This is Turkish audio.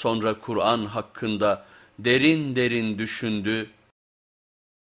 Sonra Kur'an hakkında derin derin düşündü.